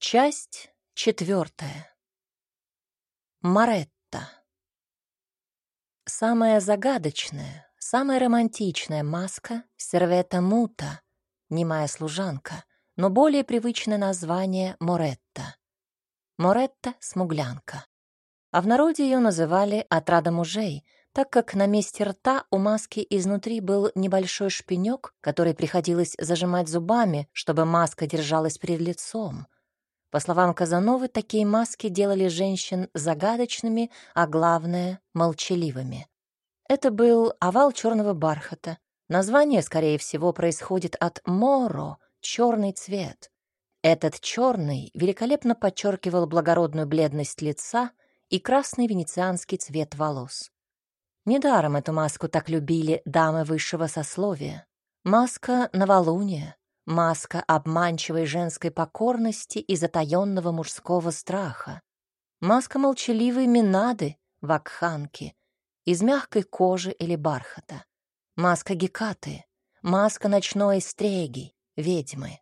Часть четвертая. Маретта. Самая загадочная, самая романтичная маска — сервета мута, немая служанка, но более привычное название — Моретта. Моретта — смуглянка. А в народе ее называли «отрада мужей», так как на месте рта у маски изнутри был небольшой шпинек, который приходилось зажимать зубами, чтобы маска держалась перед лицом — по словам Казановы, такие маски делали женщин загадочными, а главное — молчаливыми. Это был овал черного бархата. Название, скорее всего, происходит от «моро» — черный цвет. Этот черный великолепно подчеркивал благородную бледность лица и красный венецианский цвет волос. Недаром эту маску так любили дамы высшего сословия. Маска новолуния, Маска обманчивой женской покорности и затаённого мужского страха. Маска молчаливой Минады, вакханки, из мягкой кожи или бархата. Маска Гекаты, маска ночной стреги, ведьмы,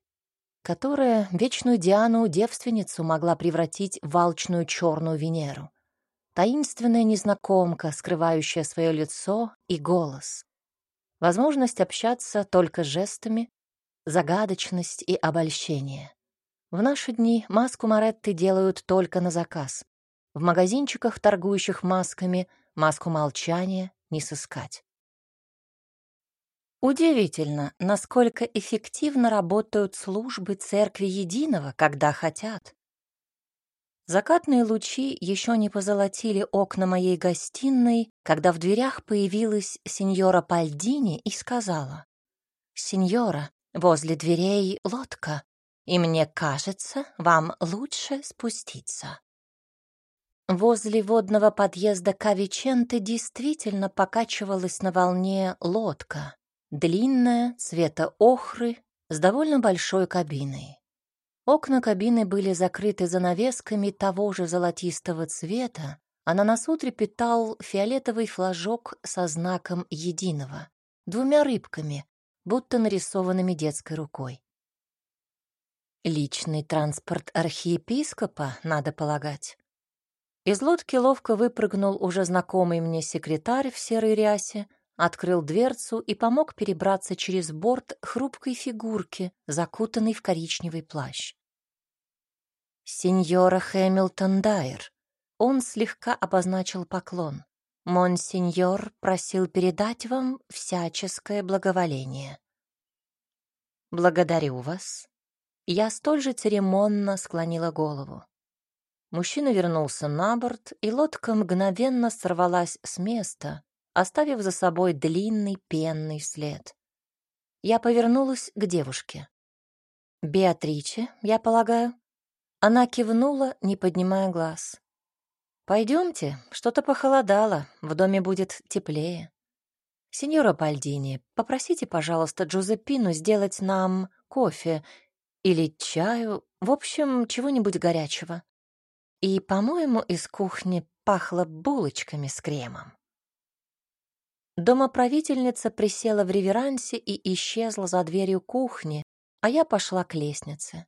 которая вечную Диану-девственницу могла превратить в алчную черную Венеру. Таинственная незнакомка, скрывающая свое лицо и голос. Возможность общаться только жестами, загадочность и обольщение. В наши дни маску Маретты делают только на заказ. В магазинчиках, торгующих масками, маску молчания не сыскать. Удивительно, насколько эффективно работают службы Церкви Единого, когда хотят. Закатные лучи еще не позолотили окна моей гостиной, когда в дверях появилась сеньора Пальдини и сказала, «Сеньора, Возле дверей лодка, и мне кажется, вам лучше спуститься. Возле водного подъезда Кавиченты действительно покачивалась на волне лодка, длинная, цвета охры, с довольно большой кабиной. Окна кабины были закрыты занавесками того же золотистого цвета, а на носу трепетал фиолетовый флажок со знаком единого, двумя рыбками, будто нарисованными детской рукой. Личный транспорт архиепископа, надо полагать. Из лодки ловко выпрыгнул уже знакомый мне секретарь в серой рясе, открыл дверцу и помог перебраться через борт хрупкой фигурки, закутанной в коричневый плащ. «Сеньора Хэмилтон Дайер». Он слегка обозначил поклон. Монсеньор просил передать вам всяческое благоволение. Благодарю вас. Я столь же церемонно склонила голову. Мужчина вернулся на борт, и лодка мгновенно сорвалась с места, оставив за собой длинный пенный след. Я повернулась к девушке. «Беатриче, я полагаю?» Она кивнула, не поднимая глаз. Пойдемте, что-то похолодало, в доме будет теплее. Сеньора Пальдини, попросите, пожалуйста, Джузеппину сделать нам кофе или чаю, в общем, чего-нибудь горячего. И, по-моему, из кухни пахло булочками с кремом. Домоправительница присела в реверансе и исчезла за дверью кухни, а я пошла к лестнице.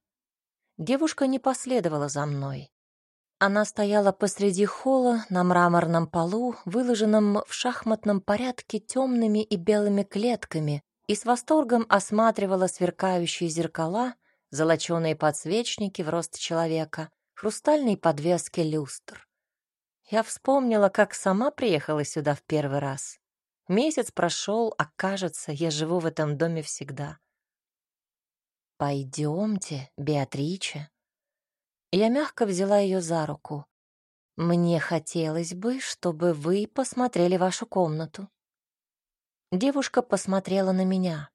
Девушка не последовала за мной. Она стояла посреди холла на мраморном полу, выложенном в шахматном порядке темными и белыми клетками, и с восторгом осматривала сверкающие зеркала, золоченые подсвечники в рост человека, хрустальные подвески люстр. Я вспомнила, как сама приехала сюда в первый раз. Месяц прошел, а кажется, я живу в этом доме всегда. «Пойдемте, Беатриче», я мягко взяла ее за руку. «Мне хотелось бы, чтобы вы посмотрели вашу комнату». Девушка посмотрела на меня.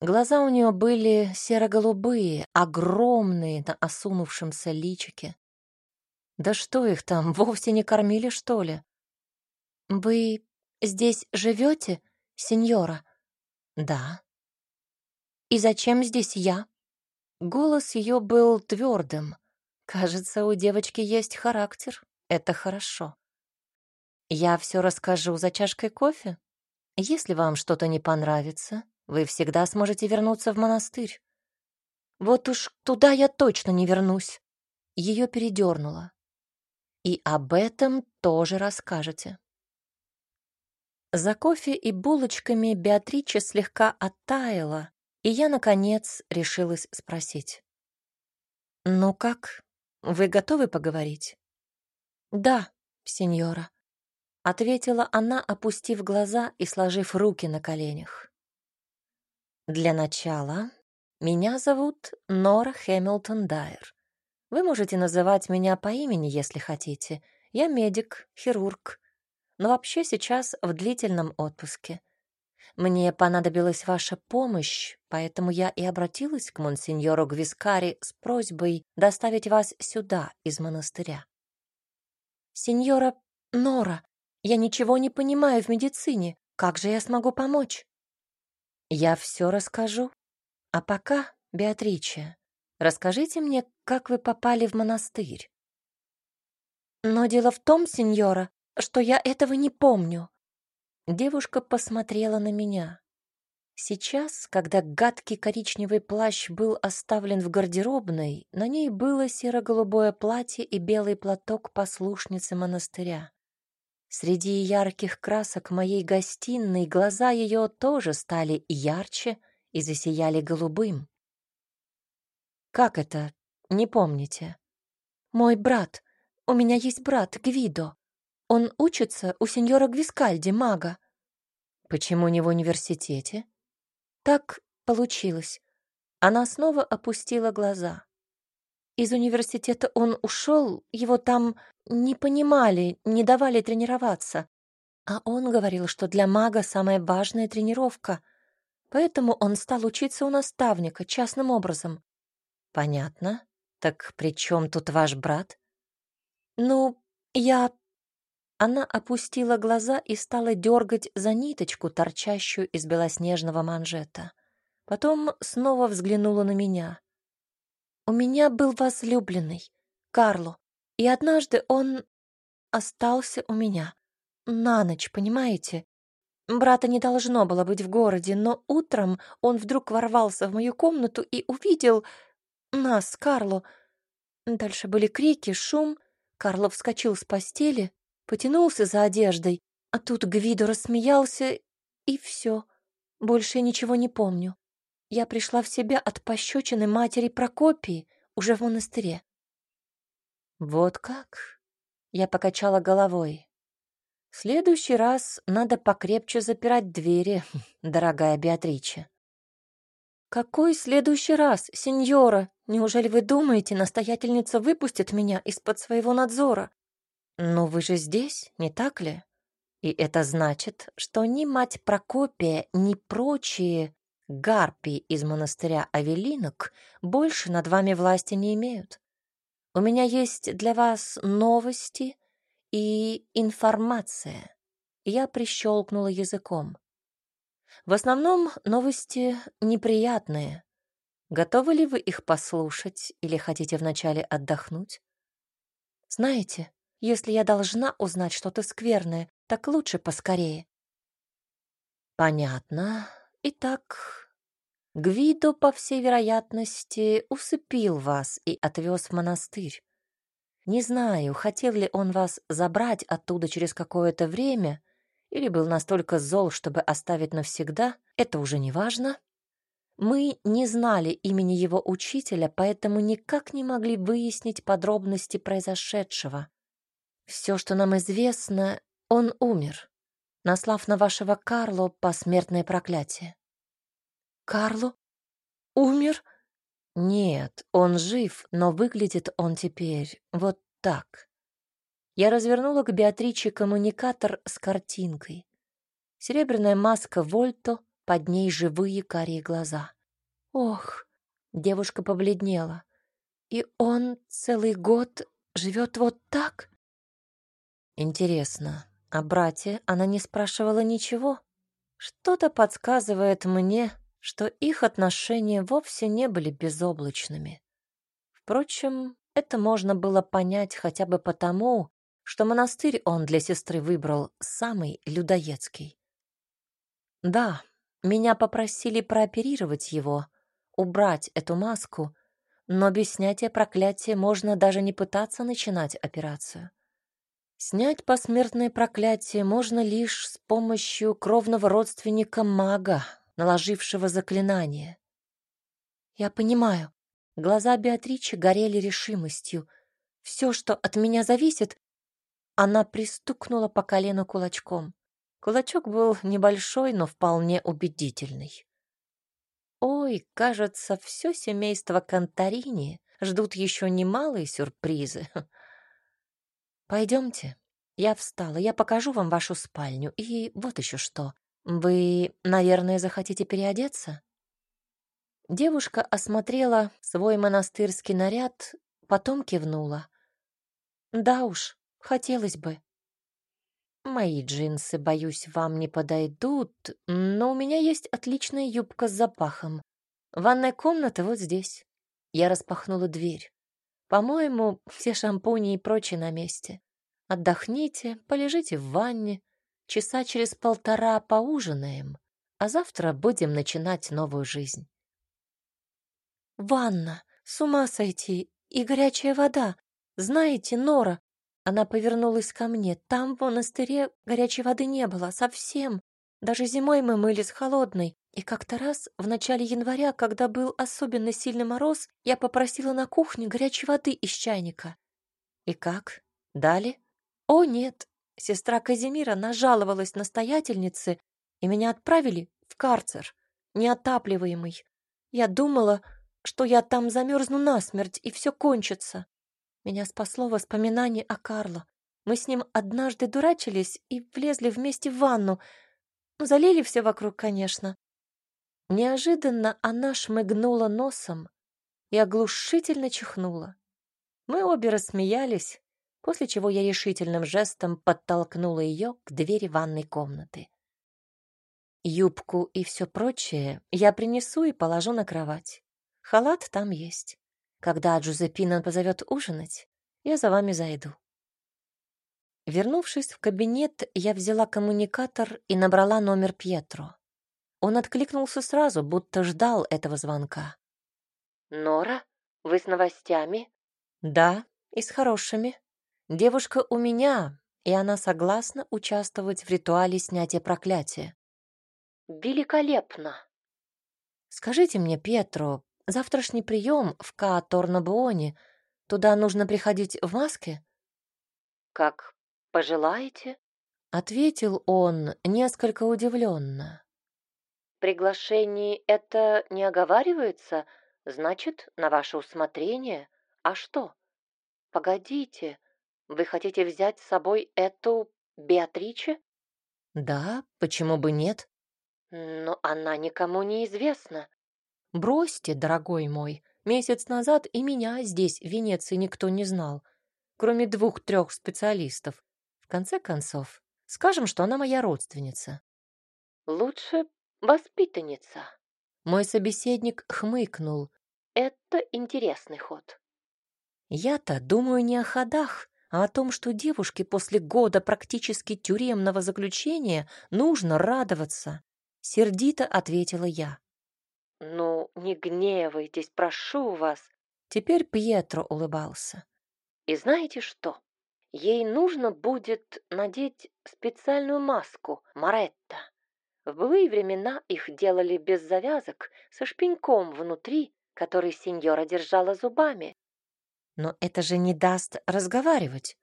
Глаза у нее были серо-голубые, огромные на осунувшемся личике. Да что их там, вовсе не кормили, что ли? «Вы здесь живете, сеньора?» «Да». «И зачем здесь я?» Голос ее был твердым. Кажется, у девочки есть характер. Это хорошо. Я все расскажу за чашкой кофе. Если вам что-то не понравится, вы всегда сможете вернуться в монастырь. Вот уж туда я точно не вернусь. Ее передернуло. И об этом тоже расскажете. За кофе и булочками Беатрича слегка оттаяла, и я, наконец, решилась спросить. «Ну как, вы готовы поговорить?» «Да, сеньора», — ответила она, опустив глаза и сложив руки на коленях. «Для начала меня зовут Нора Хэмилтон Дайер. Вы можете называть меня по имени, если хотите. Я медик, хирург, но вообще сейчас в длительном отпуске. Мне понадобилась ваша помощь, поэтому я и обратилась к монсеньору Гвискари с просьбой доставить вас сюда, из монастыря. Сеньора Нора, я ничего не понимаю в медицине. Как же я смогу помочь? Я все расскажу. А пока, Беатриче, расскажите мне, как вы попали в монастырь. Но дело в том, сеньора, что я этого не помню. Девушка посмотрела на меня. Сейчас, когда гадкий коричневый плащ был оставлен в гардеробной, на ней было серо-голубое платье и белый платок послушницы монастыря. Среди ярких красок моей гостиной глаза ее тоже стали ярче и засияли голубым. «Как это? Не помните?» «Мой брат. У меня есть брат, Гвидо. Он учится у сеньора Гвискальди, мага. Почему не в университете? Так получилось. Она снова опустила глаза. Из университета он ушел, его там не понимали, не давали тренироваться. А он говорил, что для мага самая важная тренировка. Поэтому он стал учиться у наставника частным образом. Понятно. Так при чем тут ваш брат? Ну, я она опустила глаза и стала дергать за ниточку, торчащую из белоснежного манжета. Потом снова взглянула на меня. «У меня был возлюбленный, Карло, и однажды он остался у меня. На ночь, понимаете? Брата не должно было быть в городе, но утром он вдруг ворвался в мою комнату и увидел нас, Карло. Дальше были крики, шум. Карло вскочил с постели, потянулся за одеждой, а тут Гвидо рассмеялся, и все. Больше ничего не помню. Я пришла в себя от пощечины матери Прокопии уже в монастыре. Вот как? Я покачала головой. В следующий раз надо покрепче запирать двери, дорогая Беатриче. Какой следующий раз, сеньора? Неужели вы думаете, настоятельница выпустит меня из-под своего надзора? «Но вы же здесь, не так ли? И это значит, что ни мать Прокопия, ни прочие гарпии из монастыря Авелинок больше над вами власти не имеют. У меня есть для вас новости и информация». Я прищелкнула языком. В основном новости неприятные. Готовы ли вы их послушать или хотите вначале отдохнуть? Знаете, если я должна узнать что-то скверное, так лучше поскорее. Понятно. Итак, Гвидо, по всей вероятности, усыпил вас и отвез в монастырь. Не знаю, хотел ли он вас забрать оттуда через какое-то время или был настолько зол, чтобы оставить навсегда, это уже не важно. Мы не знали имени его учителя, поэтому никак не могли выяснить подробности произошедшего. Все, что нам известно, он умер, наслав на вашего Карло посмертное проклятие. Карло? Умер? Нет, он жив, но выглядит он теперь вот так. Я развернула к Беатриче коммуникатор с картинкой. Серебряная маска Вольто, под ней живые карие глаза. Ох, девушка побледнела. И он целый год живет вот так? Интересно, о брате она не спрашивала ничего? Что-то подсказывает мне, что их отношения вовсе не были безоблачными. Впрочем, это можно было понять хотя бы потому, что монастырь он для сестры выбрал самый людоедский. Да, меня попросили прооперировать его. убрать эту маску, но без снятия проклятия можно даже не пытаться начинать операцию. Снять посмертное проклятие можно лишь с помощью кровного родственника мага, наложившего заклинание. Я понимаю. Глаза Беатричи горели решимостью. Все, что от меня зависит, она пристукнула по колену кулачком. Кулачок был небольшой, но вполне убедительный. Ой, кажется, все семейство Конторини ждут еще немалые сюрпризы. Пойдемте. Я встала, я покажу вам вашу спальню. И вот еще что. Вы, наверное, захотите переодеться? Девушка осмотрела свой монастырский наряд, потом кивнула. Да уж, хотелось бы. Мои джинсы, боюсь, вам не подойдут, но у меня есть отличная юбка с запахом. Ванная комната вот здесь. Я распахнула дверь. По-моему, все шампуни и прочее на месте. Отдохните, полежите в ванне, часа через полтора поужинаем, а завтра будем начинать новую жизнь. Ванна, с ума сойти, и горячая вода. Знаете, Нора, она повернулась ко мне. Там в монастыре горячей воды не было, совсем. Даже зимой мы мылись холодной. И как-то раз, в начале января, когда был особенно сильный мороз, я попросила на кухне горячей воды из чайника. И как? Дали? О, нет. Сестра Казимира нажаловалась настоятельнице, и меня отправили в карцер, неотапливаемый. Я думала, что я там замерзну насмерть, и все кончится. Меня спасло воспоминание о Карло. Мы с ним однажды дурачились и влезли вместе в ванну. Залили все вокруг, конечно. Неожиданно она шмыгнула носом и оглушительно чихнула. Мы обе рассмеялись, после чего я решительным жестом подтолкнула ее к двери ванной комнаты. Юбку и все прочее я принесу и положу на кровать. Халат там есть. Когда Джузеппина позовет ужинать, я за вами зайду. Вернувшись в кабинет, я взяла коммуникатор и набрала номер Пьетро. Он откликнулся сразу, будто ждал этого звонка. «Нора, вы с новостями?» «Да, и с хорошими. Девушка у меня, и она согласна участвовать в ритуале снятия проклятия». «Великолепно!» «Скажите мне, Пьетро, Завтрашний прием в Кааторнобуоне. Туда нужно приходить в маске?» «Как пожелаете», — ответил он несколько удивленно. «Приглашение это не оговаривается, значит, на ваше усмотрение. А что? Погодите, вы хотите взять с собой эту Беатриче?» «Да, почему бы нет?» «Но она никому не известна. Бросьте, дорогой мой, месяц назад и меня здесь, в Венеции, никто не знал, кроме двух-трех специалистов. В конце концов, скажем, что она моя родственница. Лучше воспитанница. Мой собеседник хмыкнул. Это интересный ход. Я-то думаю не о ходах, а о том, что девушке после года практически тюремного заключения нужно радоваться. Сердито ответила я. «Ну, не гневайтесь, прошу вас». Теперь Пьетро улыбался. «И знаете что? Ей нужно будет надеть специальную маску Моретта. В былые времена их делали без завязок, со шпеньком внутри, который сеньора держала зубами. Но это же не даст разговаривать.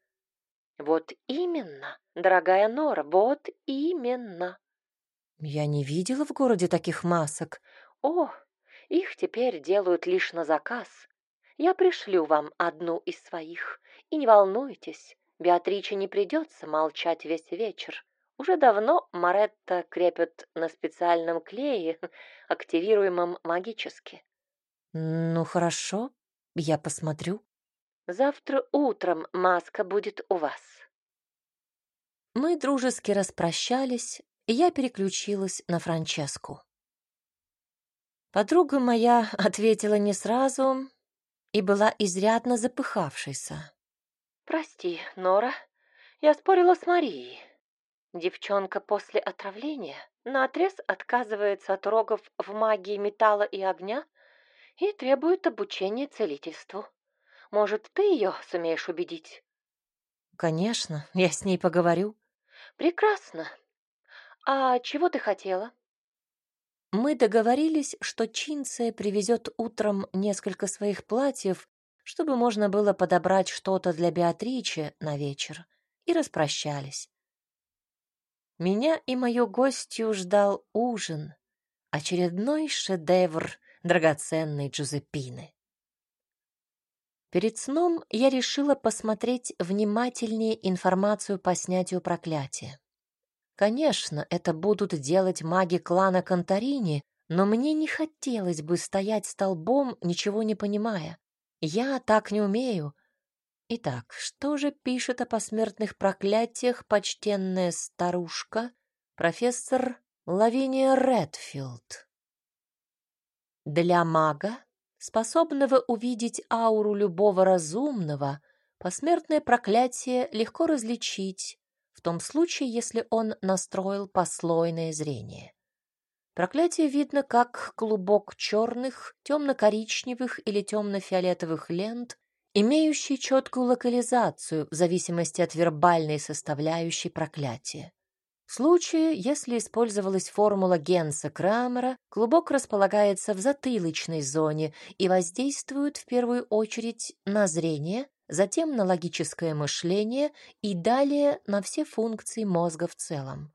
Вот именно, дорогая Нора, вот именно. Я не видела в городе таких масок. О, их теперь делают лишь на заказ. Я пришлю вам одну из своих. И не волнуйтесь, Беатриче не придется молчать весь вечер. Уже давно Маретта крепят на специальном клее, активируемом магически. Ну, хорошо, я посмотрю. Завтра утром маска будет у вас. Мы дружески распрощались, и я переключилась на Франческу. Подруга моя ответила не сразу и была изрядно запыхавшейся. «Прости, Нора, я спорила с Марией. Девчонка после отравления наотрез отказывается от рогов в магии металла и огня и требует обучения целительству. Может, ты ее сумеешь убедить? Конечно, я с ней поговорю. Прекрасно. А чего ты хотела? Мы договорились, что Чинция привезет утром несколько своих платьев, чтобы можно было подобрать что-то для Беатричи на вечер, и распрощались. Меня и мою гостью ждал ужин, очередной шедевр драгоценной Джузеппины. Перед сном я решила посмотреть внимательнее информацию по снятию проклятия. Конечно, это будут делать маги клана Конторини, но мне не хотелось бы стоять столбом, ничего не понимая. Я так не умею. Итак, что же пишет о посмертных проклятиях почтенная старушка, профессор Лавиния Редфилд? Для мага способного увидеть ауру любого разумного, посмертное проклятие легко различить, в том случае, если он настроил послойное зрение. Проклятие видно как клубок черных, темно-коричневых или темно-фиолетовых лент, имеющий четкую локализацию в зависимости от вербальной составляющей проклятия. В случае, если использовалась формула Генса Крамера, клубок располагается в затылочной зоне и воздействует в первую очередь на зрение, затем на логическое мышление и далее на все функции мозга в целом.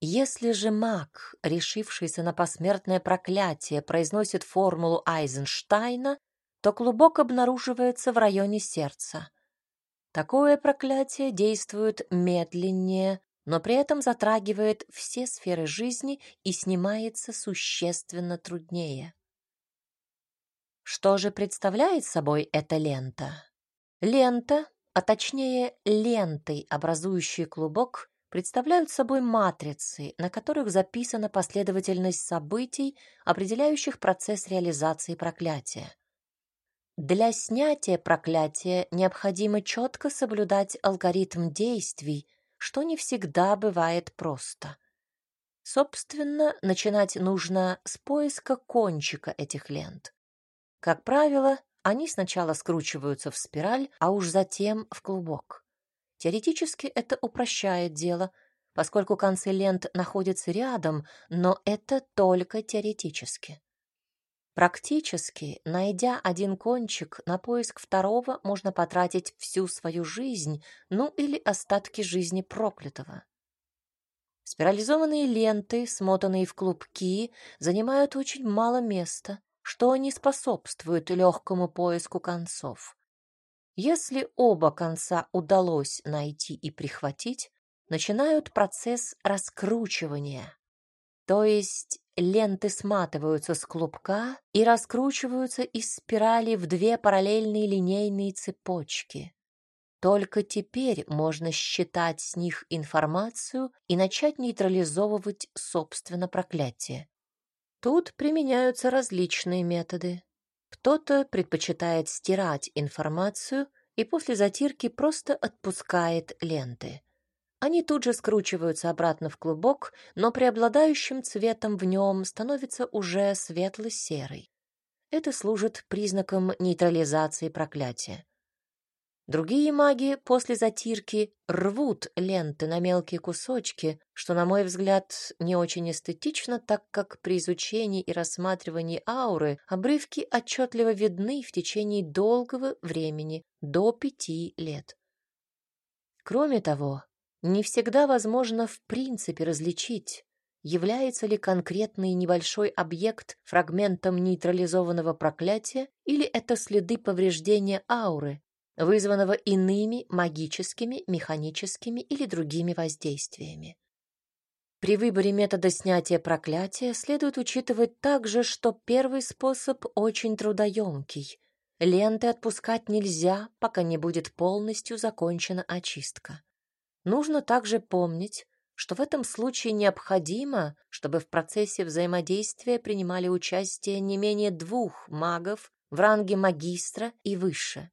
Если же маг, решившийся на посмертное проклятие, произносит формулу Айзенштейна, то клубок обнаруживается в районе сердца. Такое проклятие действует медленнее, но при этом затрагивает все сферы жизни и снимается существенно труднее. Что же представляет собой эта лента? Лента, а точнее ленты, образующие клубок, представляют собой матрицы, на которых записана последовательность событий, определяющих процесс реализации проклятия. Для снятия проклятия необходимо четко соблюдать алгоритм действий, что не всегда бывает просто. Собственно, начинать нужно с поиска кончика этих лент. Как правило, они сначала скручиваются в спираль, а уж затем в клубок. Теоретически это упрощает дело, поскольку концы лент находятся рядом, но это только теоретически. Практически, найдя один кончик, на поиск второго можно потратить всю свою жизнь, ну или остатки жизни проклятого. Спирализованные ленты, смотанные в клубки, занимают очень мало места, что не способствует легкому поиску концов. Если оба конца удалось найти и прихватить, начинают процесс раскручивания, то есть ленты сматываются с клубка и раскручиваются из спирали в две параллельные линейные цепочки. Только теперь можно считать с них информацию и начать нейтрализовывать собственно проклятие. Тут применяются различные методы. Кто-то предпочитает стирать информацию и после затирки просто отпускает ленты. Они тут же скручиваются обратно в клубок, но преобладающим цветом в нем становится уже светло-серый. Это служит признаком нейтрализации проклятия. Другие маги после затирки рвут ленты на мелкие кусочки, что, на мой взгляд, не очень эстетично, так как при изучении и рассматривании ауры обрывки отчетливо видны в течение долгого времени, до пяти лет. Кроме того, не всегда возможно в принципе различить, является ли конкретный небольшой объект фрагментом нейтрализованного проклятия или это следы повреждения ауры, вызванного иными магическими, механическими или другими воздействиями. При выборе метода снятия проклятия следует учитывать также, что первый способ очень трудоемкий. Ленты отпускать нельзя, пока не будет полностью закончена очистка. Нужно также помнить, что в этом случае необходимо, чтобы в процессе взаимодействия принимали участие не менее двух магов в ранге магистра и выше.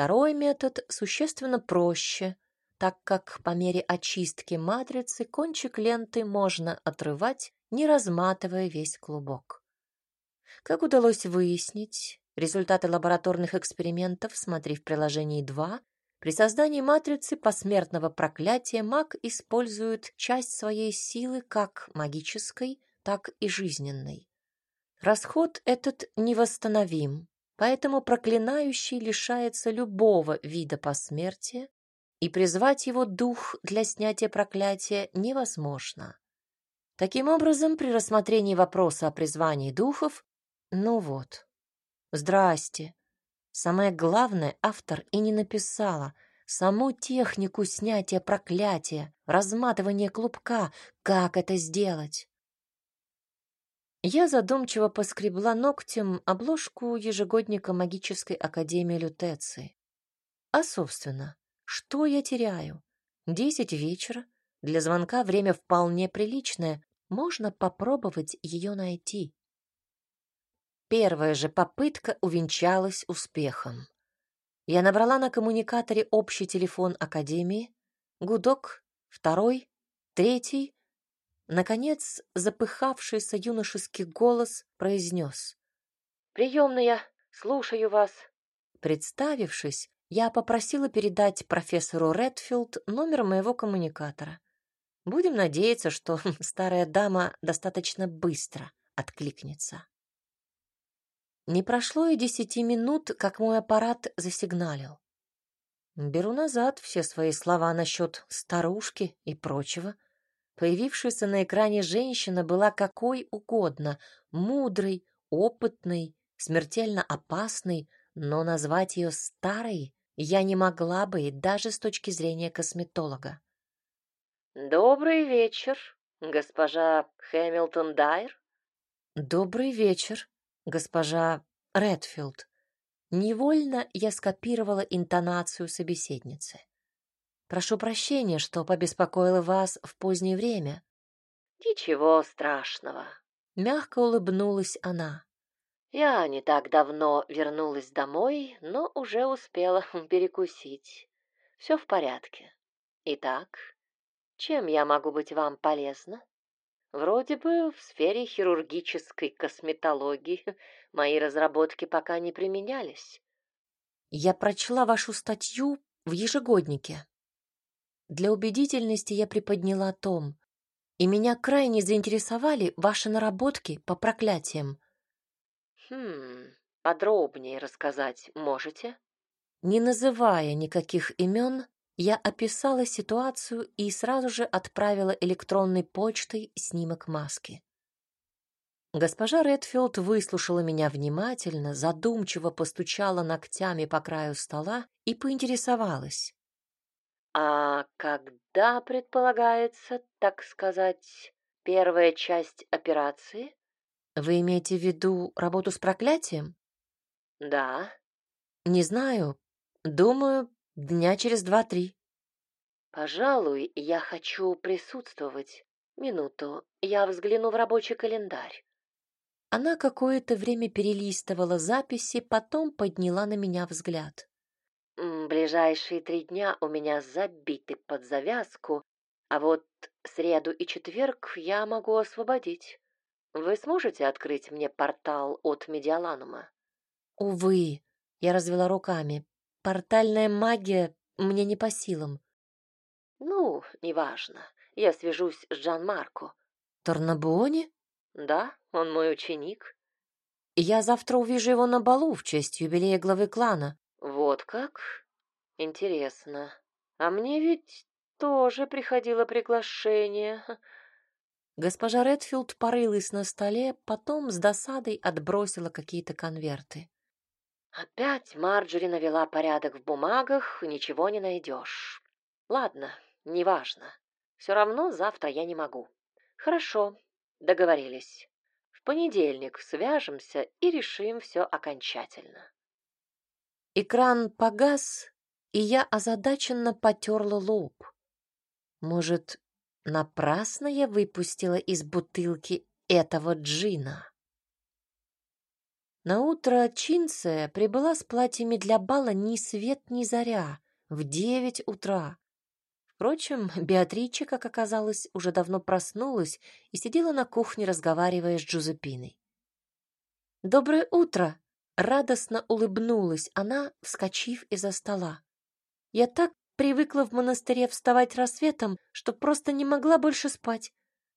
Второй метод существенно проще, так как по мере очистки матрицы кончик ленты можно отрывать, не разматывая весь клубок. Как удалось выяснить, результаты лабораторных экспериментов смотри в приложении 2, при создании матрицы посмертного проклятия маг использует часть своей силы как магической, так и жизненной. Расход этот невосстановим, поэтому проклинающий лишается любого вида посмертия, и призвать его дух для снятия проклятия невозможно. Таким образом, при рассмотрении вопроса о призвании духов, ну вот, здрасте, Самое главное, автор и не написала саму технику снятия проклятия, разматывания клубка, как это сделать. Я задумчиво поскребла ногтем обложку ежегодника магической академии Лютеции. А, собственно, что я теряю? Десять вечера. Для звонка время вполне приличное. Можно попробовать ее найти. Первая же попытка увенчалась успехом. Я набрала на коммуникаторе общий телефон Академии, гудок, второй, третий. Наконец, запыхавшийся юношеский голос произнес. «Приемная, слушаю вас». Представившись, я попросила передать профессору Редфилд номер моего коммуникатора. Будем надеяться, что старая дама достаточно быстро откликнется. Не прошло и десяти минут, как мой аппарат засигналил. Беру назад все свои слова насчет старушки и прочего. Появившаяся на экране женщина была какой угодно, мудрой, опытной, смертельно опасной, но назвать ее старой я не могла бы даже с точки зрения косметолога. «Добрый вечер, госпожа Хэмилтон Дайр». «Добрый вечер, госпожа Редфилд. Невольно я скопировала интонацию собеседницы. Прошу прощения, что побеспокоила вас в позднее время. Ничего страшного, мягко улыбнулась она. Я не так давно вернулась домой, но уже успела перекусить. Все в порядке. Итак, чем я могу быть вам полезна? Вроде бы в сфере хирургической косметологии мои разработки пока не применялись. Я прочла вашу статью в ежегоднике. Для убедительности я приподняла том, и меня крайне заинтересовали ваши наработки по проклятиям. Хм, подробнее рассказать можете? Не называя никаких имен, я описала ситуацию и сразу же отправила электронной почтой снимок маски. Госпожа Редфилд выслушала меня внимательно, задумчиво постучала ногтями по краю стола и поинтересовалась. «А когда предполагается, так сказать, первая часть операции?» «Вы имеете в виду работу с проклятием?» «Да». «Не знаю. Думаю, Дня через два-три. Пожалуй, я хочу присутствовать. Минуту, я взгляну в рабочий календарь. Она какое-то время перелистывала записи, потом подняла на меня взгляд. Ближайшие три дня у меня забиты под завязку, а вот среду и четверг я могу освободить. Вы сможете открыть мне портал от Медиаланума? Увы, я развела руками. Портальная магия мне не по силам. Ну, неважно. Я свяжусь с Жан-Марко. Торнабуоне? Да, он мой ученик. Я завтра увижу его на балу в честь юбилея главы клана. Вот как? Интересно. А мне ведь тоже приходило приглашение. Госпожа Редфилд порылась на столе, потом с досадой отбросила какие-то конверты. Опять Марджори навела порядок в бумагах, ничего не найдешь. Ладно, неважно. Все равно завтра я не могу. Хорошо, договорились. В понедельник свяжемся и решим все окончательно. Экран погас, и я озадаченно потерла лоб. Может, напрасно я выпустила из бутылки этого джина? На утро Чинция прибыла с платьями для бала ни свет ни заря, в девять утра. Впрочем, Беатрича, как оказалось, уже давно проснулась и сидела на кухне, разговаривая с Джузепиной. «Доброе утро!» — радостно улыбнулась она, вскочив из-за стола. «Я так привыкла в монастыре вставать рассветом, что просто не могла больше спать.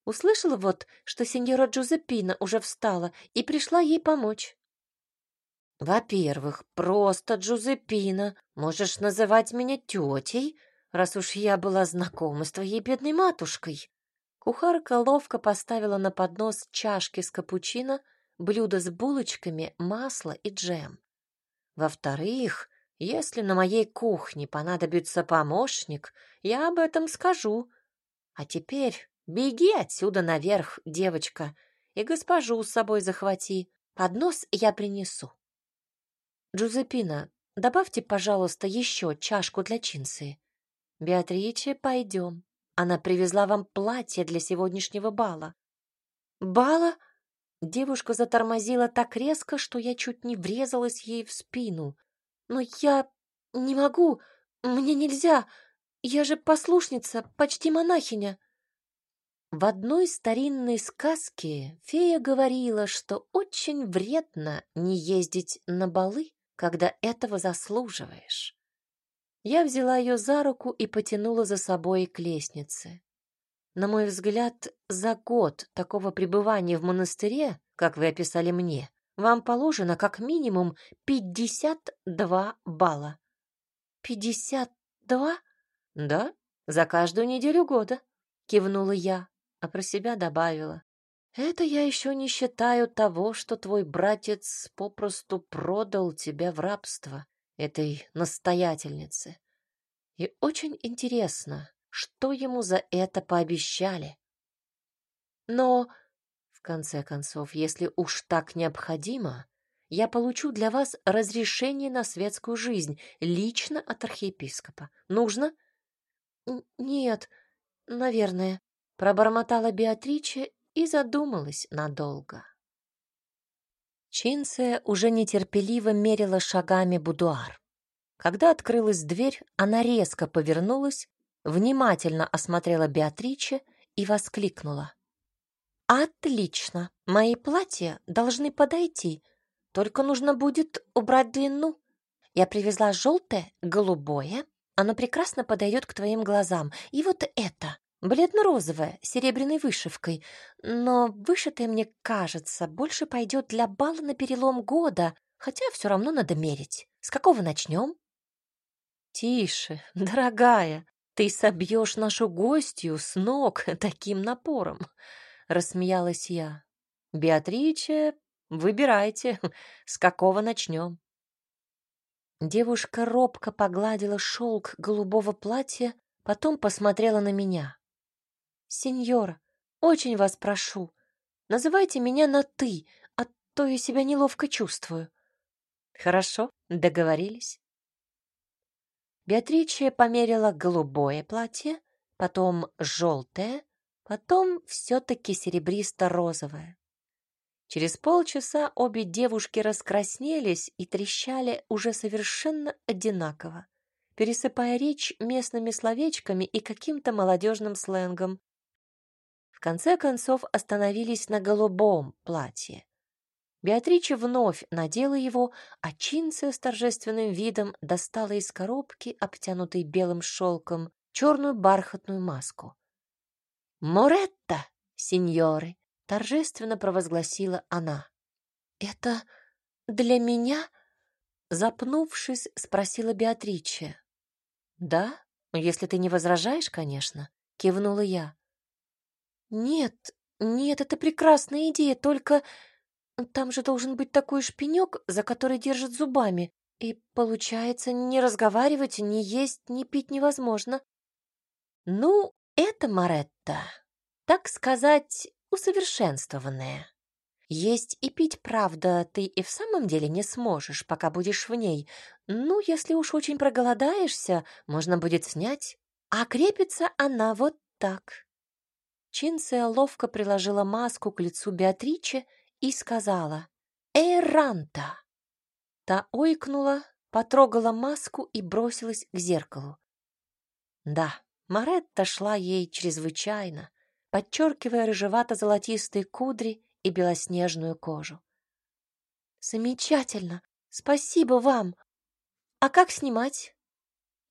Услышала вот, что сеньора Джузеппина уже встала и пришла ей помочь. Во-первых, просто Джузеппина. Можешь называть меня тетей, раз уж я была знакома с твоей бедной матушкой. Кухарка ловко поставила на поднос чашки с капучино, блюдо с булочками, масло и джем. Во-вторых, если на моей кухне понадобится помощник, я об этом скажу. А теперь беги отсюда наверх, девочка, и госпожу с собой захвати. Поднос я принесу. Джузеппина, добавьте, пожалуйста, еще чашку для чинсы. Беатриче, пойдем. Она привезла вам платье для сегодняшнего бала. Бала? Девушка затормозила так резко, что я чуть не врезалась ей в спину. Но я не могу, мне нельзя. Я же послушница, почти монахиня. В одной старинной сказке фея говорила, что очень вредно не ездить на балы, когда этого заслуживаешь. Я взяла ее за руку и потянула за собой к лестнице. На мой взгляд, за год такого пребывания в монастыре, как вы описали мне, вам положено как минимум пятьдесят два балла. Пятьдесят два? Да, за каждую неделю года, кивнула я, а про себя добавила. Это я еще не считаю того, что твой братец попросту продал тебя в рабство этой настоятельнице. И очень интересно, что ему за это пообещали. Но, конце концов, если уж так необходимо, я получу для вас разрешение на светскую жизнь лично от архиепископа. Нужно? Нет, наверное, пробормотала Беатриче и задумалась надолго. Чинция уже нетерпеливо мерила шагами будуар. Когда открылась дверь, она резко повернулась, внимательно осмотрела Беатриче и воскликнула. «Отлично! Мои платья должны подойти, только нужно будет убрать длину. Я привезла желтое, голубое, оно прекрасно подойдет к твоим глазам, и вот это бледно-розовая, с серебряной вышивкой, но вышитая, мне кажется, больше пойдет для бала на перелом года, хотя все равно надо мерить. С какого начнем? Тише, дорогая, ты собьешь нашу гостью с ног таким напором, рассмеялась я. Беатриче, выбирайте, с какого начнем. Девушка робко погладила шелк голубого платья, потом посмотрела на меня. «Сеньора, очень вас прошу, называйте меня на «ты», а то я себя неловко чувствую». «Хорошо, договорились». Беатриче померила голубое платье, потом желтое, потом все-таки серебристо-розовое. Через полчаса обе девушки раскраснелись и трещали уже совершенно одинаково, пересыпая речь местными словечками и каким-то молодежным сленгом, конце концов остановились на голубом платье. Беатрича вновь надела его, а Чинция с торжественным видом достала из коробки, обтянутой белым шелком, черную бархатную маску. «Моретта, сеньоры!» — торжественно провозгласила она. «Это для меня?» — запнувшись, спросила Беатрича. «Да, если ты не возражаешь, конечно», — кивнула я. «Нет, нет, это прекрасная идея, только там же должен быть такой шпинек, за который держат зубами, и, получается, не разговаривать, не есть, не пить невозможно». «Ну, это, Маретта, так сказать, усовершенствованная. Есть и пить, правда, ты и в самом деле не сможешь, пока будешь в ней. Ну, если уж очень проголодаешься, можно будет снять. А крепится она вот так. Чинция ловко приложила маску к лицу Беатриче и сказала «Эранта». Та ойкнула, потрогала маску и бросилась к зеркалу. Да, Маретта шла ей чрезвычайно, подчеркивая рыжевато-золотистые кудри и белоснежную кожу. Замечательно. Спасибо вам. А как снимать?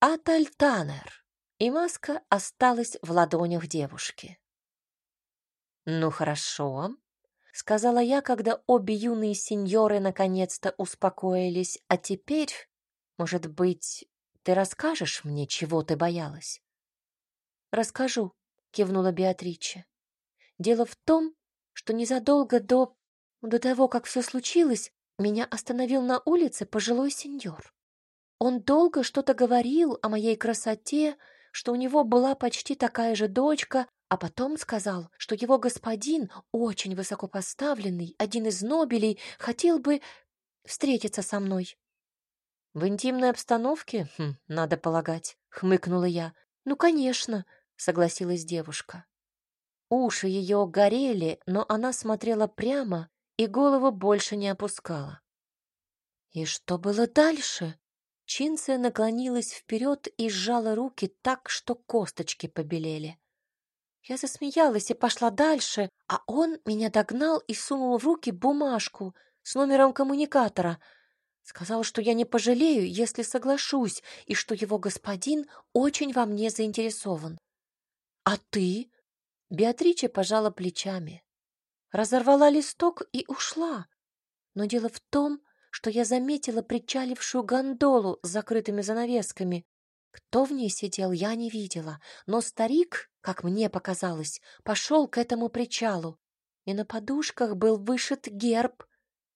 Атальтанер. И маска осталась в ладонях девушки. Ну хорошо, сказала я, когда обе юные сеньоры наконец-то успокоились. А теперь, может быть, ты расскажешь мне, чего ты боялась? Расскажу, кивнула Беатриче. Дело в том, что незадолго до до того, как все случилось, меня остановил на улице пожилой сеньор. Он долго что-то говорил о моей красоте, что у него была почти такая же дочка, а потом сказал, что его господин, очень высокопоставленный, один из нобелей, хотел бы встретиться со мной. В интимной обстановке, хм, надо полагать, хмыкнула я. Ну, конечно, согласилась девушка. Уши ее горели, но она смотрела прямо и голову больше не опускала. И что было дальше? Чинция наклонилась вперед и сжала руки так, что косточки побелели. Я засмеялась и пошла дальше, а он меня догнал и сунул в руки бумажку с номером коммуникатора. Сказал, что я не пожалею, если соглашусь, и что его господин очень во мне заинтересован. «А ты?» Беатриче пожала плечами. Разорвала листок и ушла. Но дело в том, что я заметила причалившую гондолу с закрытыми занавесками. Кто в ней сидел, я не видела, но старик, как мне показалось, пошел к этому причалу. И на подушках был вышит герб.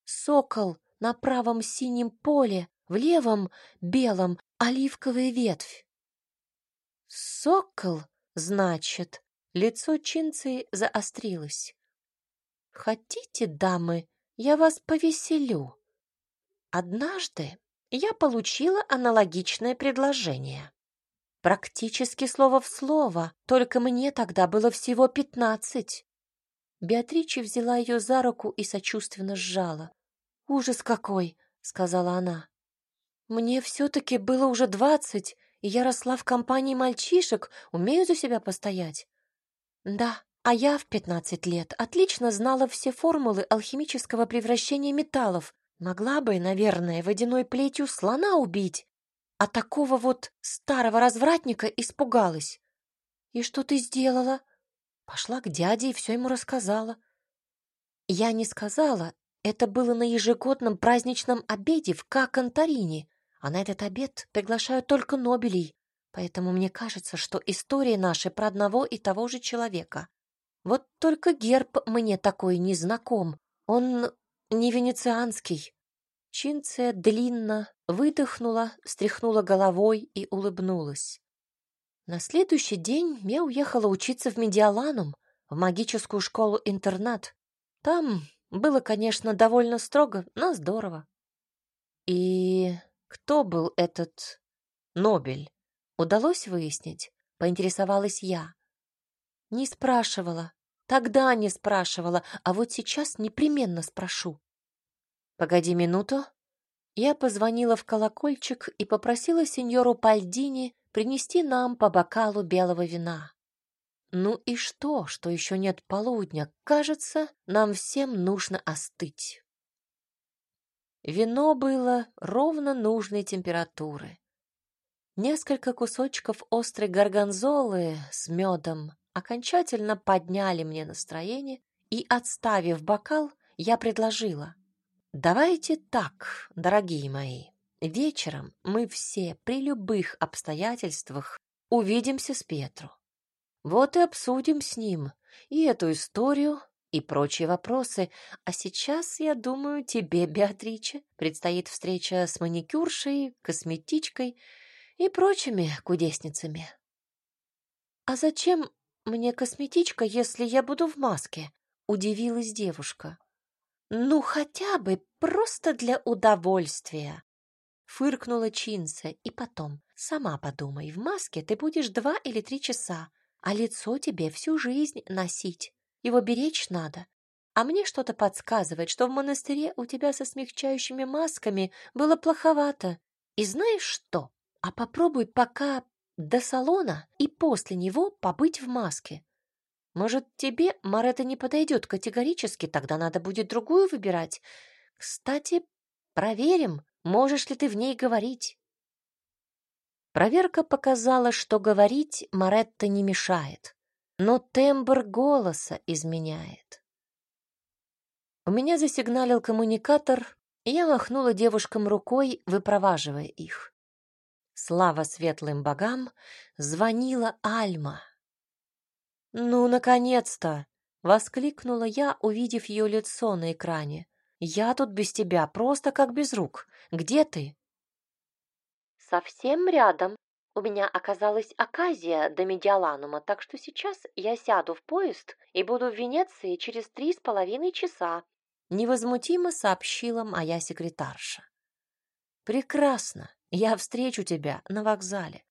Сокол на правом синем поле, в левом белом оливковая ветвь. Сокол, значит, лицо Чинцы заострилось. Хотите, дамы, я вас повеселю? Однажды я получила аналогичное предложение. Практически слово в слово, только мне тогда было всего пятнадцать. Беатрича взяла ее за руку и сочувственно сжала. «Ужас какой!» — сказала она. «Мне все-таки было уже двадцать, и я росла в компании мальчишек, умею за себя постоять». «Да, а я в 15 лет отлично знала все формулы алхимического превращения металлов. Могла бы, наверное, водяной плетью слона убить. А такого вот старого развратника испугалась. И что ты сделала? Пошла к дяде и все ему рассказала. Я не сказала. Это было на ежегодном праздничном обеде в Какантарине. А на этот обед приглашают только Нобелей. Поэтому мне кажется, что история наша про одного и того же человека. Вот только герб мне такой не знаком. Он не венецианский. Чинция длинно выдохнула, встряхнула головой и улыбнулась. На следующий день я уехала учиться в Медиаланум, в магическую школу-интернат. Там было, конечно, довольно строго, но здорово. И кто был этот Нобель? Удалось выяснить? Поинтересовалась я. Не спрашивала. Тогда не спрашивала, а вот сейчас непременно спрошу. Погоди минуту. Я позвонила в колокольчик и попросила сеньору Пальдини принести нам по бокалу белого вина. Ну и что, что еще нет полудня? Кажется, нам всем нужно остыть. Вино было ровно нужной температуры. Несколько кусочков острой горгонзолы с медом окончательно подняли мне настроение, и, отставив бокал, я предложила. «Давайте так, дорогие мои, вечером мы все при любых обстоятельствах увидимся с Петру. Вот и обсудим с ним и эту историю, и прочие вопросы. А сейчас, я думаю, тебе, Беатриче, предстоит встреча с маникюршей, косметичкой и прочими кудесницами. А зачем «Мне косметичка, если я буду в маске», — удивилась девушка. «Ну, хотя бы просто для удовольствия», — фыркнула Чинса. «И потом, сама подумай, в маске ты будешь два или три часа, а лицо тебе всю жизнь носить. Его беречь надо. А мне что-то подсказывает, что в монастыре у тебя со смягчающими масками было плоховато. И знаешь что? А попробуй пока до салона и после него побыть в маске. Может, тебе Марета не подойдет категорически, тогда надо будет другую выбирать. Кстати, Проверим, можешь ли ты в ней говорить. Проверка показала, что говорить Маретта не мешает, но тембр голоса изменяет. У меня засигналил коммуникатор, и я махнула девушкам рукой, выпроваживая их. Слава светлым богам, звонила Альма. «Ну, наконец-то!» — воскликнула я, увидев ее лицо на экране. «Я тут без тебя, просто как без рук. Где ты?» «Совсем рядом. У меня оказалась оказия до Медиаланума, так что сейчас я сяду в поезд и буду в Венеции через три с половиной часа», — невозмутимо сообщила моя секретарша. «Прекрасно. Я встречу тебя на вокзале.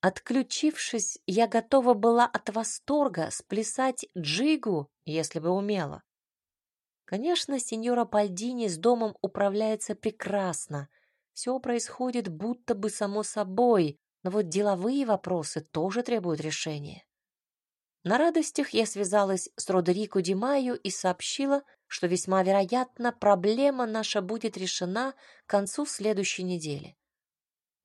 Отключившись, я готова была от восторга сплясать джигу, если бы умела. Конечно, сеньора Пальдини с домом управляется прекрасно. Все происходит будто бы само собой, но вот деловые вопросы тоже требуют решения. На радостях я связалась с Родерико Димаю и сообщила, что весьма вероятно проблема наша будет решена к концу следующей недели.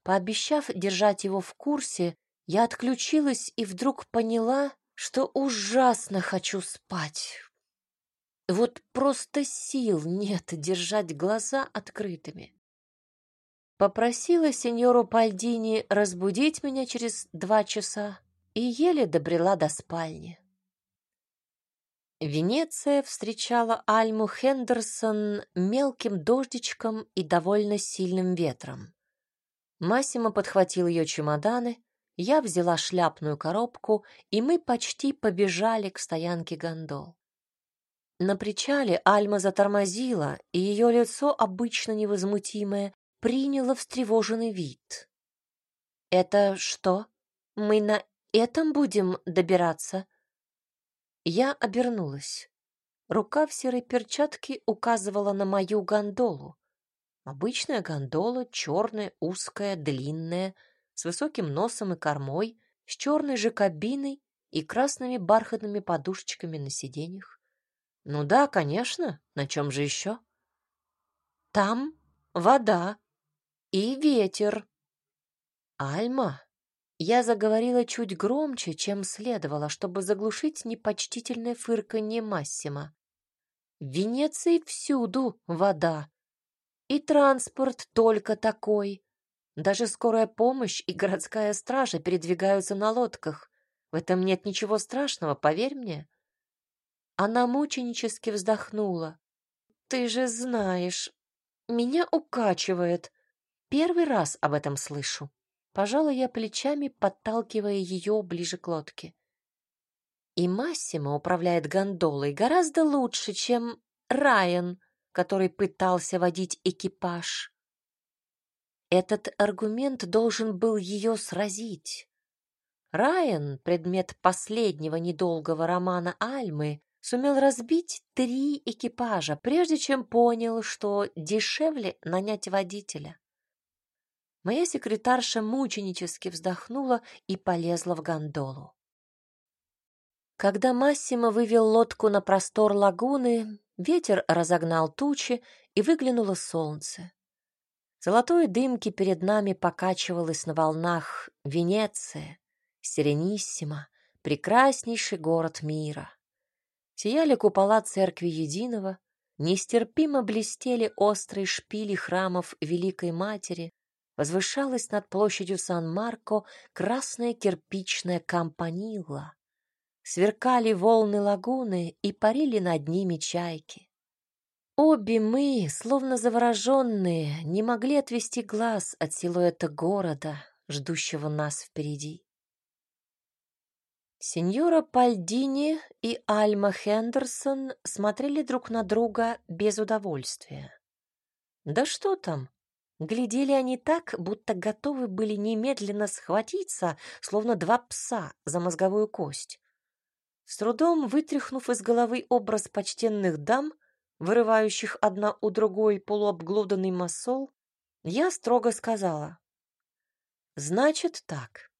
Пообещав держать его в курсе, я отключилась и вдруг поняла, что ужасно хочу спать. Вот просто сил нет держать глаза открытыми. Попросила сеньору Пальдини разбудить меня через два часа и еле добрела до спальни. Венеция встречала Альму Хендерсон мелким дождичком и довольно сильным ветром. Массимо подхватил ее чемоданы, я взяла шляпную коробку, и мы почти побежали к стоянке гондол. На причале Альма затормозила, и ее лицо, обычно невозмутимое, приняло встревоженный вид. «Это что? Мы на этом будем добираться?» Я обернулась. Рука в серой перчатке указывала на мою гондолу. Обычная гондола, черная, узкая, длинная, с высоким носом и кормой, с черной же кабиной и красными бархатными подушечками на сиденьях. Ну да, конечно, на чем же еще? Там вода и ветер. Альма, я заговорила чуть громче, чем следовало, чтобы заглушить непочтительное фырканье Массима. В Венеции всюду вода. И транспорт только такой. Даже скорая помощь и городская стража передвигаются на лодках. В этом нет ничего страшного, поверь мне. Она мученически вздохнула. Ты же знаешь, меня укачивает. Первый раз об этом слышу. Пожала я плечами, подталкивая ее ближе к лодке. И Массимо управляет гондолой гораздо лучше, чем Райан, который пытался водить экипаж. Этот аргумент должен был ее сразить. Райан, предмет последнего недолгого романа Альмы, сумел разбить три экипажа, прежде чем понял, что дешевле нанять водителя. Моя секретарша мученически вздохнула и полезла в гондолу. Когда Массимо вывел лодку на простор лагуны, ветер разогнал тучи, и выглянуло солнце. Золотой дымки перед нами покачивалась на волнах Венеция, Серениссима, прекраснейший город мира. Сияли купола церкви Единого, нестерпимо блестели острые шпили храмов Великой Матери, возвышалась над площадью Сан-Марко красная кирпичная кампанила. Сверкали волны лагуны и парили над ними чайки. Обе мы, словно завороженные, не могли отвести глаз от силуэта города, ждущего нас впереди. Сеньора Пальдини и Альма Хендерсон смотрели друг на друга без удовольствия. Да что там, Глядели они так, будто готовы были немедленно схватиться, словно два пса за мозговую кость. С трудом вытряхнув из головы образ почтенных дам, вырывающих одна у другой полуобглоданный масол, я строго сказала. «Значит так.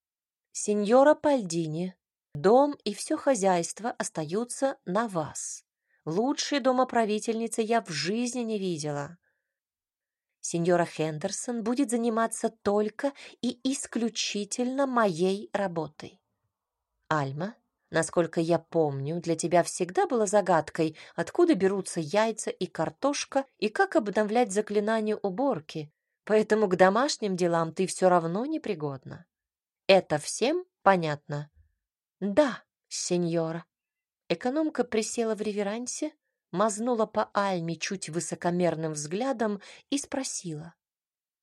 Сеньора Пальдини, дом и все хозяйство остаются на вас. Лучшей домоправительницы я в жизни не видела. Сеньора Хендерсон будет заниматься только и исключительно моей работой. Альма, насколько я помню, для тебя всегда было загадкой, откуда берутся яйца и картошка и как обновлять заклинание уборки, поэтому к домашним делам ты все равно непригодна. Это всем понятно? Да, сеньора. Экономка присела в реверансе, мазнула по Альме чуть высокомерным взглядом и спросила.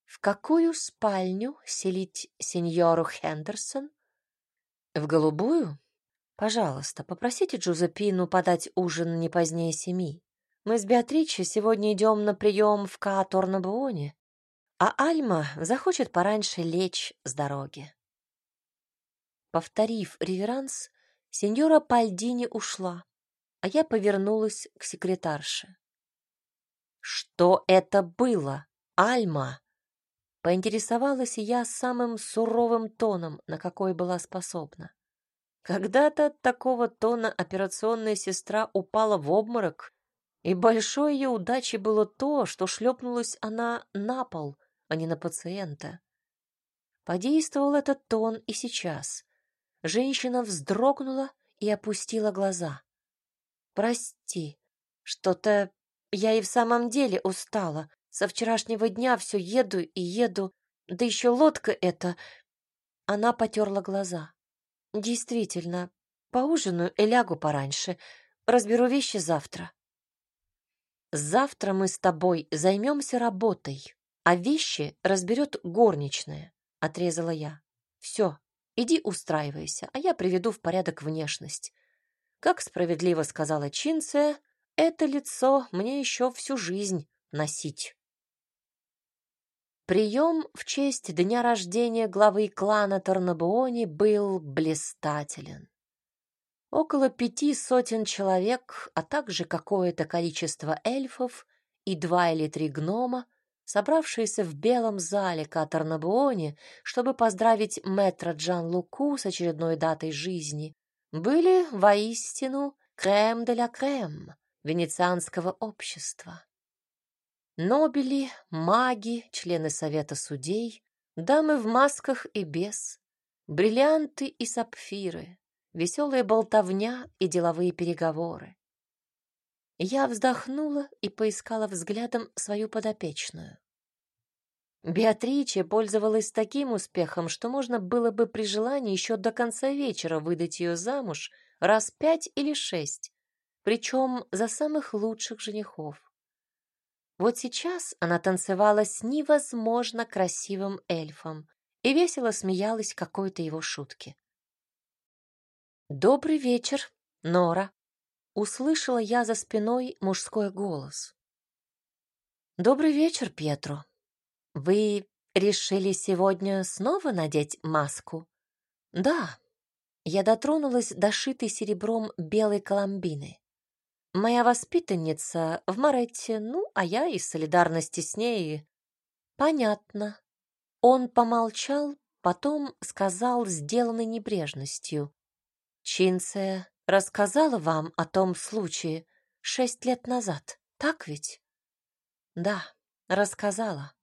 «В какую спальню селить сеньору Хендерсон?» «В голубую? Пожалуйста, попросите Джузепину подать ужин не позднее семи. Мы с Беатриче сегодня идем на прием в Кааторнабуоне, а Альма захочет пораньше лечь с дороги». Повторив реверанс, сеньора Пальдини ушла, а я повернулась к секретарше. «Что это было, Альма?» Поинтересовалась я самым суровым тоном, на какой была способна. Когда-то от такого тона операционная сестра упала в обморок, и большой ее удачей было то, что шлепнулась она на пол, а не на пациента. Подействовал этот тон и сейчас. Женщина вздрогнула и опустила глаза. Прости, что-то я и в самом деле устала. Со вчерашнего дня все еду и еду, да еще лодка эта. Она потерла глаза. Действительно, поужинаю и лягу пораньше. Разберу вещи завтра. Завтра мы с тобой займемся работой, а вещи разберет горничная, отрезала я. Все, иди устраивайся, а я приведу в порядок внешность. Как справедливо сказала Чинция, это лицо мне еще всю жизнь носить. Прием в честь дня рождения главы клана Торнабуони был блистателен. Около пяти сотен человек, а также какое-то количество эльфов и два или три гнома, собравшиеся в белом зале Каторнабуони, чтобы поздравить мэтра Джан Луку с очередной датой жизни, были воистину крем де ля крем венецианского общества. Нобели, маги, члены совета судей, дамы в масках и без, бриллианты и сапфиры, веселая болтовня и деловые переговоры. Я вздохнула и поискала взглядом свою подопечную. Беатриче пользовалась таким успехом, что можно было бы при желании еще до конца вечера выдать ее замуж раз пять или шесть, причем за самых лучших женихов. Вот сейчас она танцевала с невозможно красивым эльфом и весело смеялась какой-то его шутке. «Добрый вечер, Нора!» — услышала я за спиной мужской голос. «Добрый вечер, Петро!» Вы решили сегодня снова надеть маску? Да. Я дотронулась до шитой серебром белой коломбины. Моя воспитанница в Моретте, ну, а я из солидарности с ней. Понятно. Он помолчал, потом сказал, сделанной небрежностью. Чинция рассказала вам о том случае шесть лет назад, так ведь? Да, рассказала.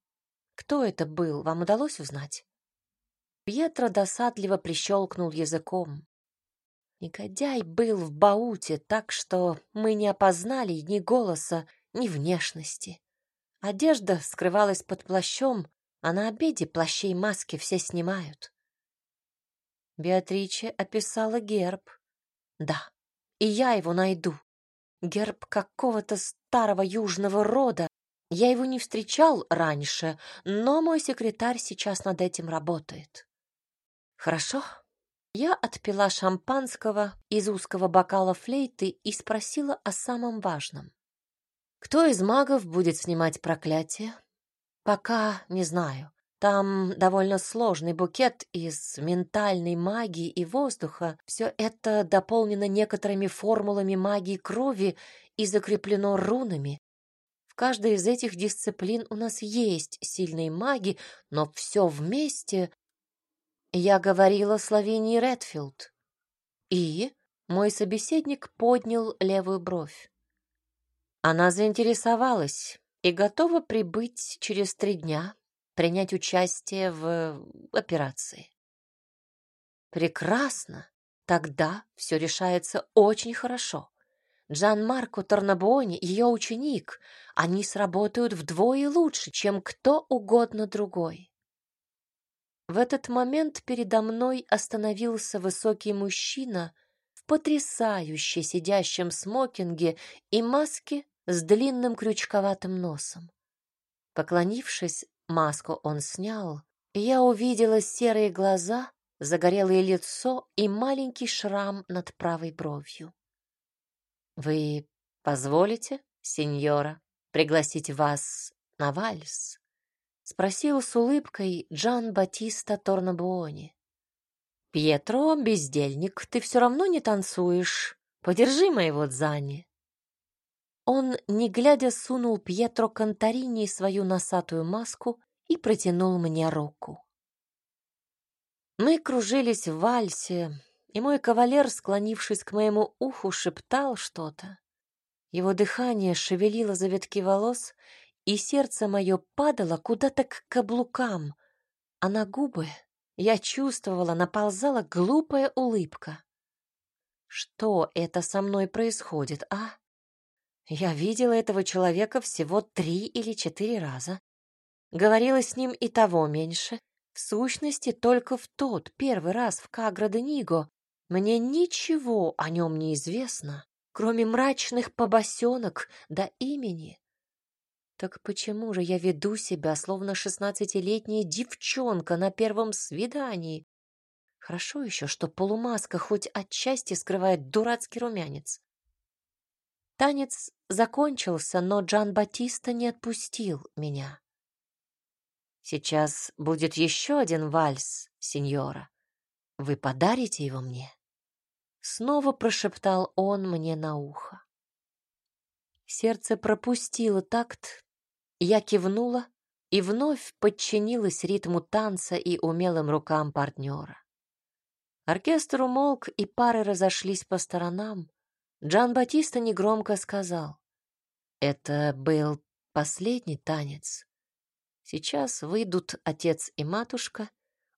Кто это был, вам удалось узнать? Пьетро досадливо прищелкнул языком. Негодяй был в бауте, так что мы не опознали ни голоса, ни внешности. Одежда скрывалась под плащом, а на обеде плащи и маски все снимают. Беатриче описала герб. Да, и я его найду. Герб какого-то старого южного рода, я его не встречал раньше, но мой секретарь сейчас над этим работает. Хорошо. Я отпила шампанского из узкого бокала флейты и спросила о самом важном. Кто из магов будет снимать проклятие? Пока не знаю. Там довольно сложный букет из ментальной магии и воздуха. Все это дополнено некоторыми формулами магии крови и закреплено рунами. В каждой из этих дисциплин у нас есть сильные маги, но все вместе... Я говорила Славении Редфилд. И мой собеседник поднял левую бровь. Она заинтересовалась и готова прибыть через три дня, принять участие в операции. Прекрасно. Тогда все решается очень хорошо. Джан Марко Торнабуони, ее ученик, они сработают вдвое лучше, чем кто угодно другой. В этот момент передо мной остановился высокий мужчина в потрясающе сидящем смокинге и маске с длинным крючковатым носом. Поклонившись, маску он снял, и я увидела серые глаза, загорелое лицо и маленький шрам над правой бровью. «Вы позволите, сеньора, пригласить вас на вальс?» — спросил с улыбкой Джан Батиста Торнабуони. «Пьетро, бездельник, ты все равно не танцуешь. Подержи моего Дзани». Он, не глядя, сунул Пьетро Конторини свою носатую маску и протянул мне руку. Мы кружились в вальсе, и мой кавалер, склонившись к моему уху, шептал что-то. Его дыхание шевелило завитки волос, и сердце мое падало куда-то к каблукам, а на губы я чувствовала, наползала глупая улыбка. Что это со мной происходит, а? Я видела этого человека всего три или четыре раза. Говорила с ним и того меньше. В сущности, только в тот первый раз в Каградениго мне ничего о нем не известно, кроме мрачных побосенок до имени. Так почему же я веду себя, словно шестнадцатилетняя девчонка на первом свидании? Хорошо еще, что полумаска хоть отчасти скрывает дурацкий румянец. Танец закончился, но Джан Батиста не отпустил меня. Сейчас будет еще один вальс, сеньора. Вы подарите его мне? Снова прошептал он мне на ухо. Сердце пропустило такт, я кивнула и вновь подчинилась ритму танца и умелым рукам партнера. Оркестр умолк, и пары разошлись по сторонам. Джан Батиста негромко сказал. Это был последний танец. Сейчас выйдут отец и матушка,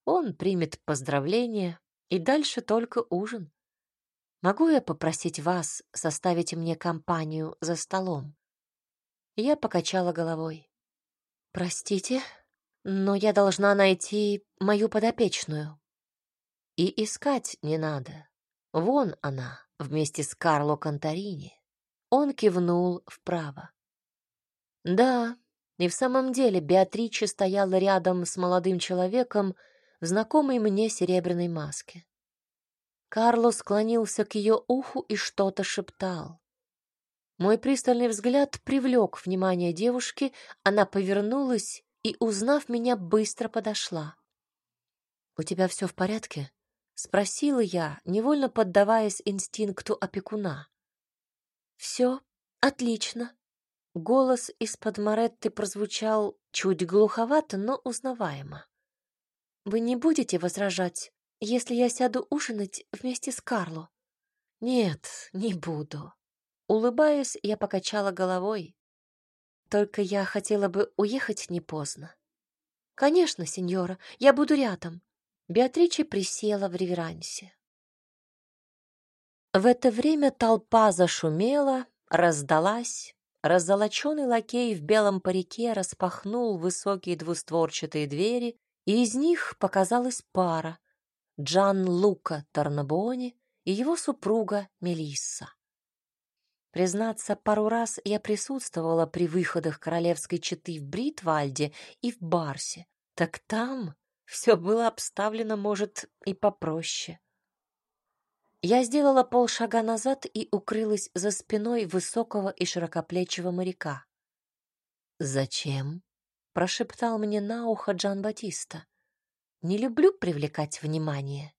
он примет поздравления, и дальше только ужин. Могу я попросить вас составить мне компанию за столом? Я покачала головой. Простите, но я должна найти мою подопечную. И искать не надо. Вон она вместе с Карло Конторини. Он кивнул вправо. Да, и в самом деле Беатрича стояла рядом с молодым человеком в знакомой мне серебряной маске. Карло склонился к ее уху и что-то шептал. Мой пристальный взгляд привлек внимание девушки, она повернулась и, узнав меня, быстро подошла. «У тебя все в порядке?» Спросила я, невольно поддаваясь инстинкту опекуна. «Все отлично». Голос из-под Моретты прозвучал чуть глуховато, но узнаваемо. «Вы не будете возражать, если я сяду ужинать вместе с Карло?» «Нет, не буду». Улыбаясь, я покачала головой. «Только я хотела бы уехать не поздно». «Конечно, сеньора, я буду рядом. Беатрича присела в реверансе. В это время толпа зашумела, раздалась. Раззолоченный лакей в белом парике распахнул высокие двустворчатые двери, и из них показалась пара — Джан Лука Тарнабони и его супруга Мелисса. Признаться, пару раз я присутствовала при выходах королевской четы в Бритвальде и в Барсе. Так там все было обставлено, может, и попроще. Я сделала полшага назад и укрылась за спиной высокого и широкоплечего моряка. «Зачем?» — прошептал мне на ухо Джан Батиста. «Не люблю привлекать внимание».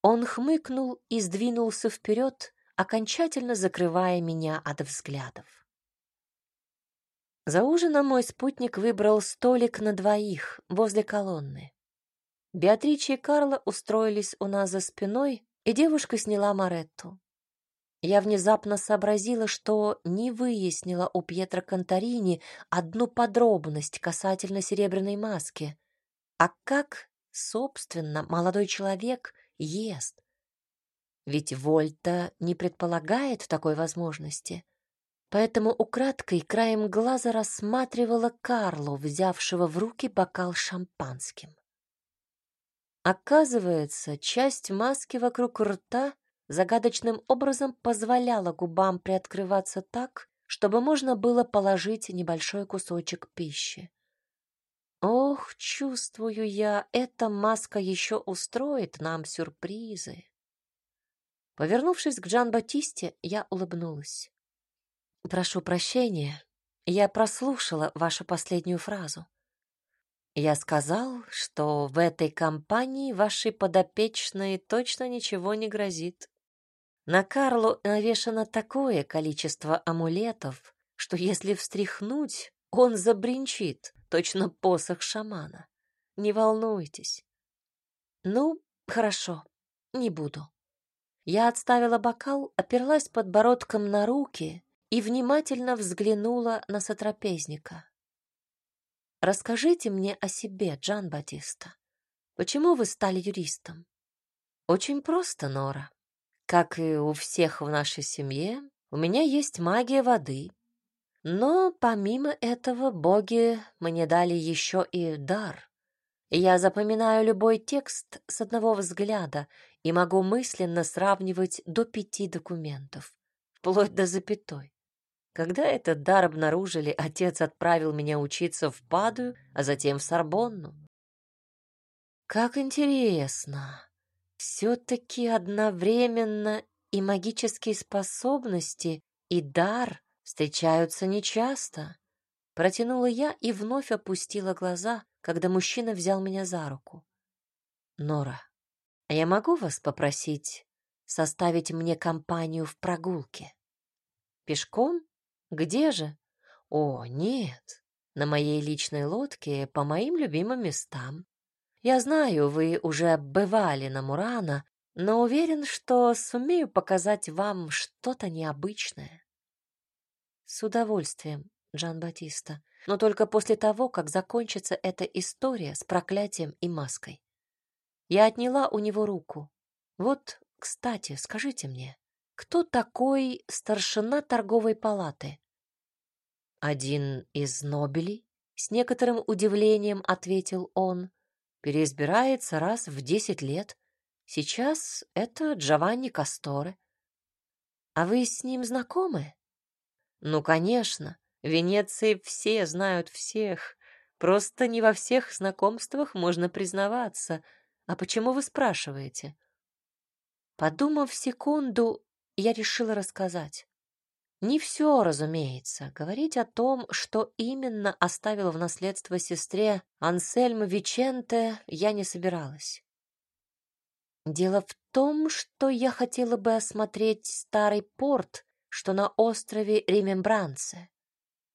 Он хмыкнул и сдвинулся вперед, окончательно закрывая меня от взглядов. За ужином мой спутник выбрал столик на двоих возле колонны. Беатрича и Карла устроились у нас за спиной, и девушка сняла Маретту. Я внезапно сообразила, что не выяснила у Пьетро Конторини одну подробность касательно серебряной маски. А как, собственно, молодой человек ест? Ведь Вольта не предполагает такой возможности. Поэтому украдкой краем глаза рассматривала Карлу, взявшего в руки бокал шампанским. Оказывается, часть маски вокруг рта загадочным образом позволяла губам приоткрываться так, чтобы можно было положить небольшой кусочек пищи. Ох, чувствую я, эта маска еще устроит нам сюрпризы. Повернувшись к Джан-Батисте, я улыбнулась. «Прошу прощения, я прослушала вашу последнюю фразу. Я сказал, что в этой компании вашей подопечной точно ничего не грозит. На Карлу навешано такое количество амулетов, что если встряхнуть, он забринчит, точно посох шамана. Не волнуйтесь. Ну, хорошо, не буду. Я отставила бокал, оперлась подбородком на руки и внимательно взглянула на сотрапезника. Расскажите мне о себе, Джан Батиста. Почему вы стали юристом? Очень просто, Нора. Как и у всех в нашей семье, у меня есть магия воды. Но помимо этого боги мне дали еще и дар. Я запоминаю любой текст с одного взгляда и могу мысленно сравнивать до пяти документов, вплоть до запятой. Когда этот дар обнаружили, отец отправил меня учиться в Падую, а затем в Сорбонну. Как интересно. Все-таки одновременно и магические способности, и дар встречаются нечасто. Протянула я и вновь опустила глаза, когда мужчина взял меня за руку. Нора, а я могу вас попросить составить мне компанию в прогулке? Пешком где же? О, нет, на моей личной лодке по моим любимым местам. Я знаю, вы уже бывали на Мурана, но уверен, что сумею показать вам что-то необычное. С удовольствием, Джан Батиста, но только после того, как закончится эта история с проклятием и маской. Я отняла у него руку. Вот, кстати, скажите мне, кто такой старшина торговой палаты? «Один из Нобелей?» — с некоторым удивлением ответил он. «Переизбирается раз в десять лет. Сейчас это Джованни Касторе». «А вы с ним знакомы?» «Ну, конечно. В Венеции все знают всех. Просто не во всех знакомствах можно признаваться. А почему вы спрашиваете?» Подумав секунду, я решила рассказать. Не все, разумеется. Говорить о том, что именно оставила в наследство сестре Ансельма Виченте, я не собиралась. Дело в том, что я хотела бы осмотреть старый порт, что на острове Ремембранце.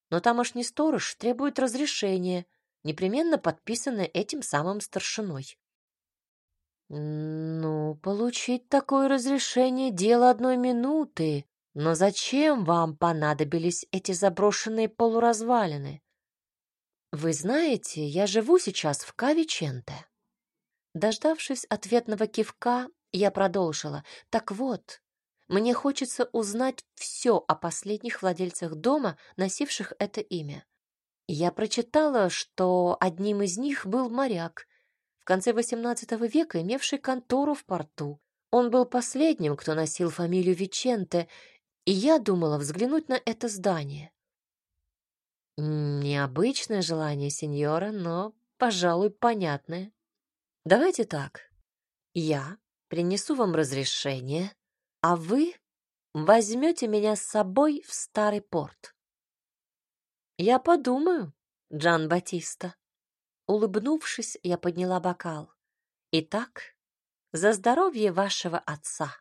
Но тамошний сторож требует разрешения, непременно подписанное этим самым старшиной. Ну, получить такое разрешение — дело одной минуты, но зачем вам понадобились эти заброшенные полуразвалины? Вы знаете, я живу сейчас в Кавиченте. Дождавшись ответного кивка, я продолжила. Так вот, мне хочется узнать все о последних владельцах дома, носивших это имя. Я прочитала, что одним из них был моряк, в конце XVIII века имевший контору в порту. Он был последним, кто носил фамилию Виченте, и я думала взглянуть на это здание. Необычное желание, сеньора, но, пожалуй, понятное. Давайте так. Я принесу вам разрешение, а вы возьмете меня с собой в старый порт. Я подумаю, Джан Батиста. Улыбнувшись, я подняла бокал. Итак, за здоровье вашего отца.